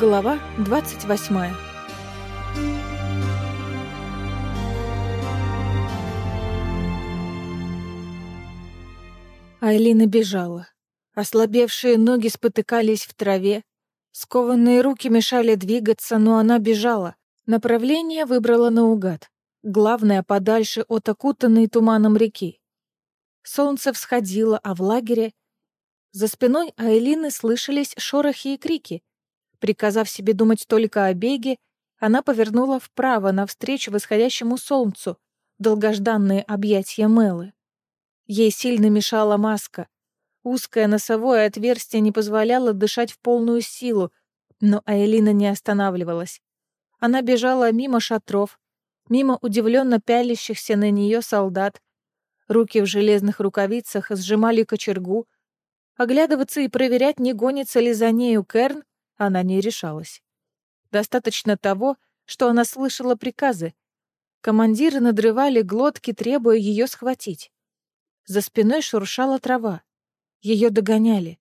Глава 28 Айлина бежала. Ослабевшие ноги спотыкались в траве. Скованные руки мешали двигаться, но она бежала. Направление выбрала наугад. Главное, подальше от окутанной туманом реки. Солнце всходило, а в лагере... За спиной Айлины слышались шорохи и крики. Приказав себе думать только о беге, она повернула вправо навстречу восходящему солнцу, долгожданные объятия Мэлы. Ей сильно мешала маска. Узкое носовое отверстие не позволяло дышать в полную силу, но Айлина не останавливалась. Она бежала мимо шатров, мимо удивленно пялящихся на нее солдат. Руки в железных рукавицах сжимали кочергу. Оглядываться и проверять, не гонится ли за нею Керн, она не решалась. Достаточно того, что она слышала приказы. Командиры надрывали глотки, требуя ее схватить. За спиной шуршала трава. Ее догоняли.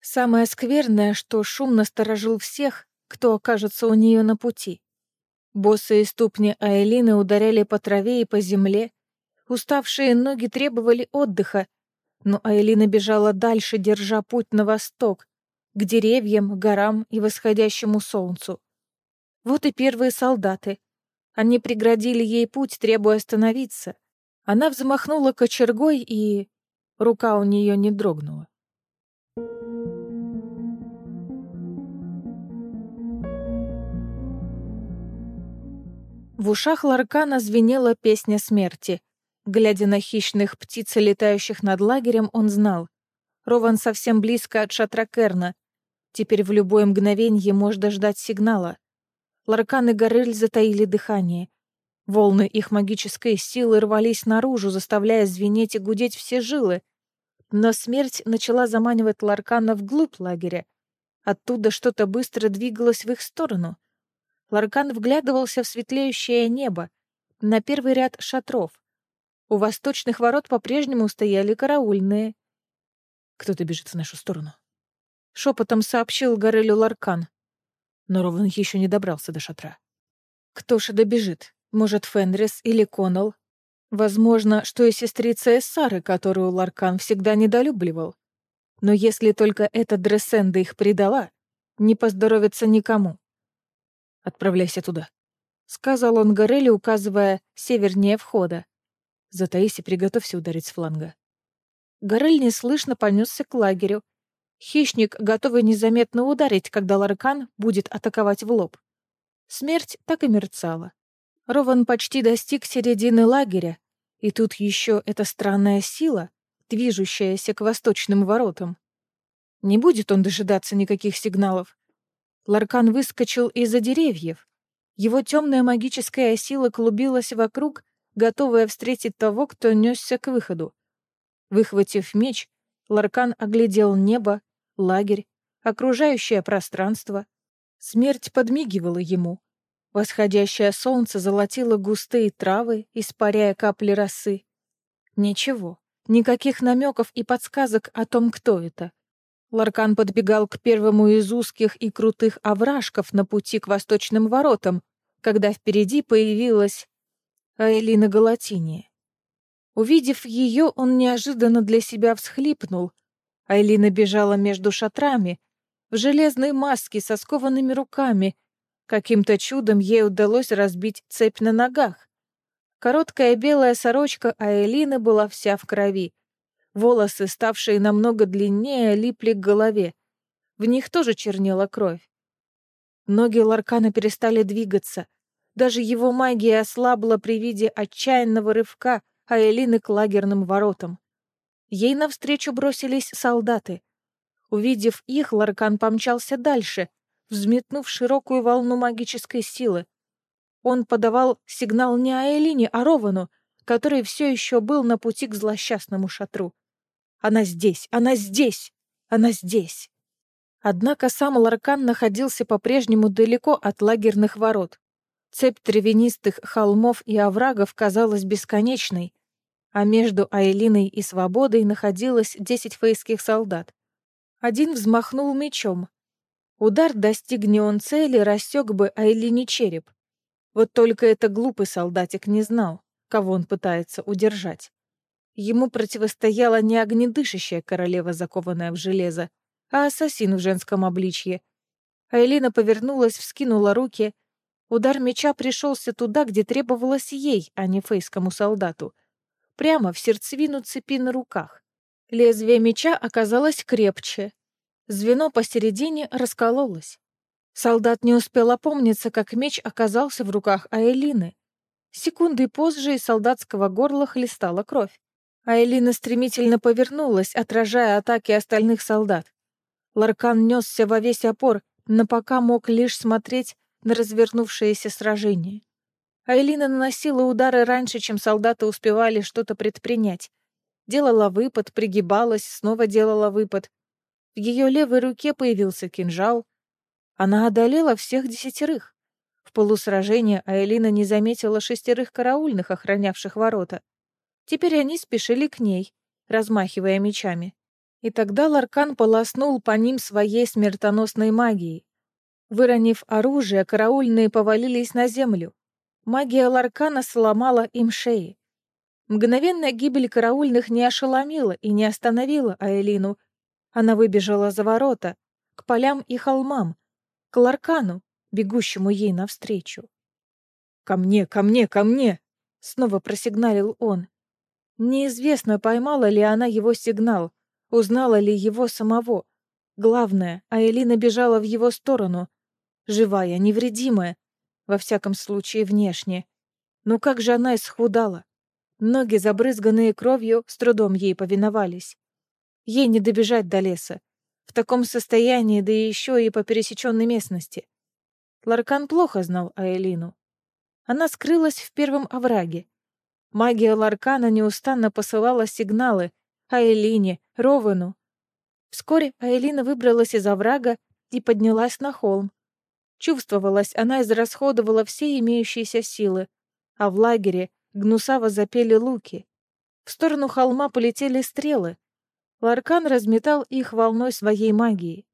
Самое скверное, что шум насторожил всех, кто окажется у нее на пути. Босые ступни Айлины ударяли по траве и по земле. Уставшие ноги требовали отдыха, но Айлина бежала дальше, держа путь на восток, к деревьям, горам и восходящему солнцу. Вот и первые солдаты. Они преградили ей путь, требуя остановиться. Она взмахнула кочергой, и рука у нее не дрогнула. В ушах Ларкана звенела песня смерти. Глядя на хищных птиц, летающих над лагерем, он знал. Рован совсем близко от шатра Керна, Теперь в любое мгновенье можно ждать сигнала. Ларкан и Горель затаили дыхание. Волны их магической силы рвались наружу, заставляя звенеть и гудеть все жилы. Но смерть начала заманивать Ларкана вглубь лагеря. Оттуда что-то быстро двигалось в их сторону. Ларкан вглядывался в светлеющее небо, на первый ряд шатров. У восточных ворот по-прежнему стояли караульные. Кто-то бежит в нашу сторону. — шепотом сообщил Горелю Ларкан. Но Рован еще не добрался до шатра. Кто же добежит? Может, Фенрис или Коннелл? Возможно, что и сестрица Эссары, которую Ларкан всегда недолюбливал. Но если только эта Дрессенда их предала, не поздоровится никому. «Отправляйся туда», — сказал он Горелли, указывая севернее входа. «Затаись и приготовься ударить с фланга». Горель неслышно понесся к лагерю, Хищник, готовый незаметно ударить, когда Ларкан будет атаковать в лоб. Смерть так и мерцала. Рован почти достиг середины лагеря, и тут еще эта странная сила, движущаяся к восточным воротам. Не будет он дожидаться никаких сигналов. Ларкан выскочил из-за деревьев. Его темная магическая сила клубилась вокруг, готовая встретить того, кто несся к выходу. Выхватив меч, Ларкан оглядел небо, лагерь, окружающее пространство. Смерть подмигивала ему. Восходящее солнце золотило густые травы, испаряя капли росы. Ничего, никаких намеков и подсказок о том, кто это. Ларкан подбегал к первому из узких и крутых овражков на пути к восточным воротам, когда впереди появилась Айлина Галатиния. Увидев ее, он неожиданно для себя всхлипнул, Айлина бежала между шатрами, в железной маске со скованными руками. Каким-то чудом ей удалось разбить цепь на ногах. Короткая белая сорочка Айлины была вся в крови. Волосы, ставшие намного длиннее, липли к голове. В них тоже чернела кровь. Ноги Ларкана перестали двигаться. Даже его магия ослабла при виде отчаянного рывка Айлины к лагерным воротам. Ей навстречу бросились солдаты. Увидев их, Ларкан помчался дальше, взметнув широкую волну магической силы. Он подавал сигнал не Аэлине, а Ровану, который все еще был на пути к злосчастному шатру. «Она здесь! Она здесь! Она здесь!» Однако сам Ларкан находился по-прежнему далеко от лагерных ворот. Цепь травянистых холмов и оврагов казалась бесконечной, а между Айлиной и Свободой находилось десять фейских солдат. Один взмахнул мечом. Удар, достигни он цели, рассек бы Айлине череп. Вот только это глупый солдатик не знал, кого он пытается удержать. Ему противостояла не огнедышащая королева, закованная в железо, а ассасин в женском обличье. Айлина повернулась, вскинула руки. Удар меча пришелся туда, где требовалось ей, а не фейскому солдату. Прямо в сердцевину цепи на руках. Лезвие меча оказалось крепче. Звено посередине раскололось. Солдат не успел опомниться, как меч оказался в руках Айлины. Секунды позже из солдатского горла хлестала кровь. Айлина стремительно повернулась, отражая атаки остальных солдат. Ларкан несся во весь опор, но пока мог лишь смотреть на развернувшееся сражение. Айлина наносила удары раньше, чем солдаты успевали что-то предпринять. Делала выпад, пригибалась, снова делала выпад. В ее левой руке появился кинжал. Она одолела всех десятерых. В полусражении Айлина не заметила шестерых караульных, охранявших ворота. Теперь они спешили к ней, размахивая мечами. И тогда Ларкан полоснул по ним своей смертоносной магией. Выронив оружие, караульные повалились на землю. Магия Ларкана сломала им шеи. Мгновенная гибель караульных не ошеломила и не остановила Аэлину. Она выбежала за ворота, к полям и холмам, к Ларкану, бегущему ей навстречу. «Ко мне, ко мне, ко мне!» — снова просигналил он. Неизвестно, поймала ли она его сигнал, Узнала ли его самого? Главное, Айлина бежала в его сторону. Живая, невредимая. Во всяком случае, внешне. Но как же она исхудала? Ноги, забрызганные кровью, с трудом ей повиновались. Ей не добежать до леса. В таком состоянии, да еще и по пересеченной местности. Ларкан плохо знал Айлину. Она скрылась в первом овраге. Магия Ларкана неустанно посылала сигналы, Айлине, Ровану. Вскоре Айлина выбралась из оврага и поднялась на холм. Чувствовалось, она израсходовала все имеющиеся силы, а в лагере гнусаво запели луки. В сторону холма полетели стрелы. Ларкан разметал их волной своей магии.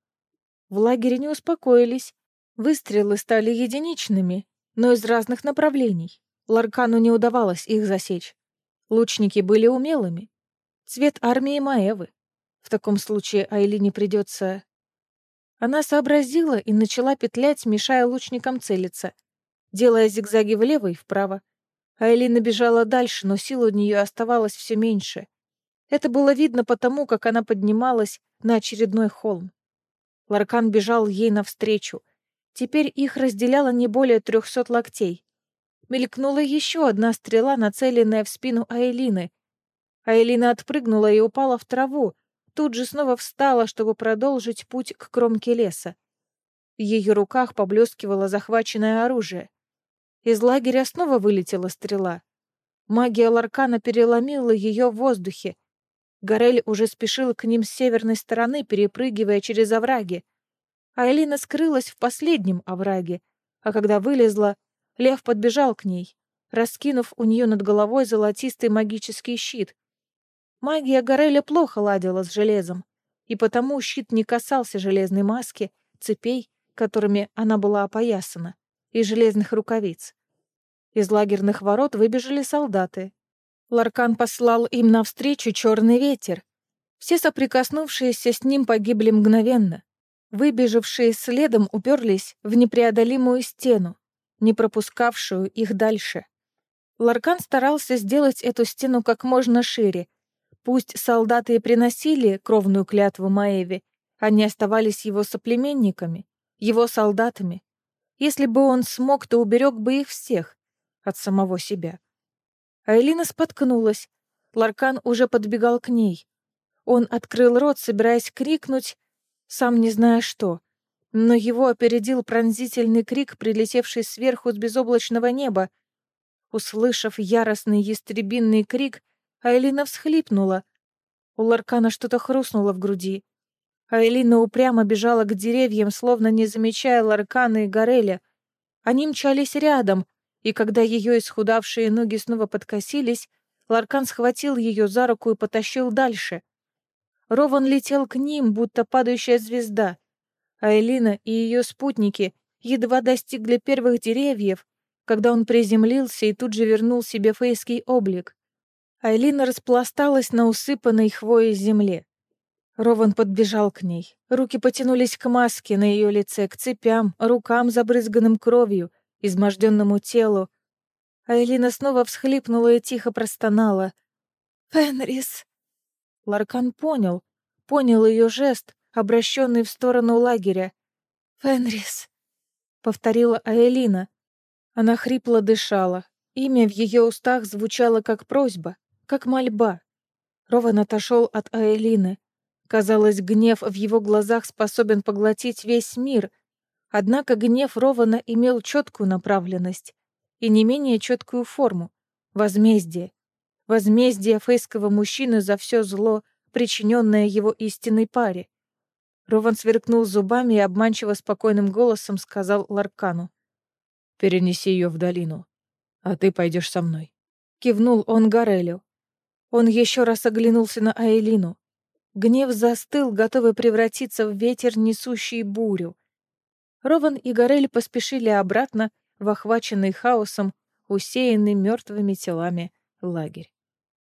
В лагере не успокоились. Выстрелы стали единичными, но из разных направлений. Ларкану не удавалось их засечь. Лучники были умелыми. Цвет армии Маевы. В таком случае Айлине придется... Она сообразила и начала петлять, мешая лучникам целиться, делая зигзаги влево и вправо. Айлина бежала дальше, но сил у нее оставалось все меньше. Это было видно потому, как она поднималась на очередной холм. Ларкан бежал ей навстречу. Теперь их разделяло не более трехсот локтей. Мелькнула еще одна стрела, нацеленная в спину Айлины, а Элина отпрыгнула и упала в траву, тут же снова встала, чтобы продолжить путь к кромке леса. В ее руках поблескивало захваченное оружие. Из лагеря снова вылетела стрела. Магия Ларкана переломила ее в воздухе. Горель уже спешил к ним с северной стороны, перепрыгивая через овраги. А Элина скрылась в последнем овраге, а когда вылезла, лев подбежал к ней, раскинув у нее над головой золотистый магический щит — Магия Гореля плохо ладила с железом, и потому щит не касался железной маски, цепей, которыми она была опоясана, и железных рукавиц. Из лагерных ворот выбежали солдаты. Ларкан послал им навстречу черный ветер. Все соприкоснувшиеся с ним погибли мгновенно. Выбежавшие следом уперлись в непреодолимую стену, не пропускавшую их дальше. Ларкан старался сделать эту стену как можно шире, Пусть солдаты и приносили кровную клятву Маэве, они оставались его соплеменниками, его солдатами. Если бы он смог, то уберег бы их всех от самого себя. Айлина споткнулась. Ларкан уже подбегал к ней. Он открыл рот, собираясь крикнуть, сам не зная что. Но его опередил пронзительный крик, прилетевший сверху с безоблачного неба. Услышав яростный ястребинный крик, Айлина всхлипнула. У Ларкана что-то хрустнуло в груди. Айлина упрямо бежала к деревьям, словно не замечая Ларкана и Гореля. Они мчались рядом, и когда ее исхудавшие ноги снова подкосились, Ларкан схватил ее за руку и потащил дальше. Рован летел к ним, будто падающая звезда. а Элина и ее спутники едва достигли первых деревьев, когда он приземлился и тут же вернул себе фейский облик. Айлина распласталась на усыпанной хвоей земле. Рован подбежал к ней. Руки потянулись к маске на ее лице, к цепям, рукам, забрызганным кровью, изможденному телу. Айлина снова всхлипнула и тихо простонала. «Фенрис!» Ларкан понял, понял ее жест, обращенный в сторону лагеря. «Фенрис!» — повторила Аэлина. Она хрипло дышала. Имя в ее устах звучало как просьба, как мольба. Рован отошел от Аэлины. Казалось, гнев в его глазах способен поглотить весь мир. Однако гнев Рована имел четкую направленность и не менее четкую форму — возмездие. Возмездие фейского мужчины за все зло, причиненное его истинной паре. Рован сверкнул зубами и обманчиво спокойным голосом сказал Ларкану. «Перенеси ее в долину, а ты пойдешь со мной». Кивнул он Гарелю. Он еще раз оглянулся на Айлину. Гнев застыл, готовый превратиться в ветер, несущий бурю. Рован и Гарель поспешили обратно в охваченный хаосом, усеянный мертвыми телами лагерь.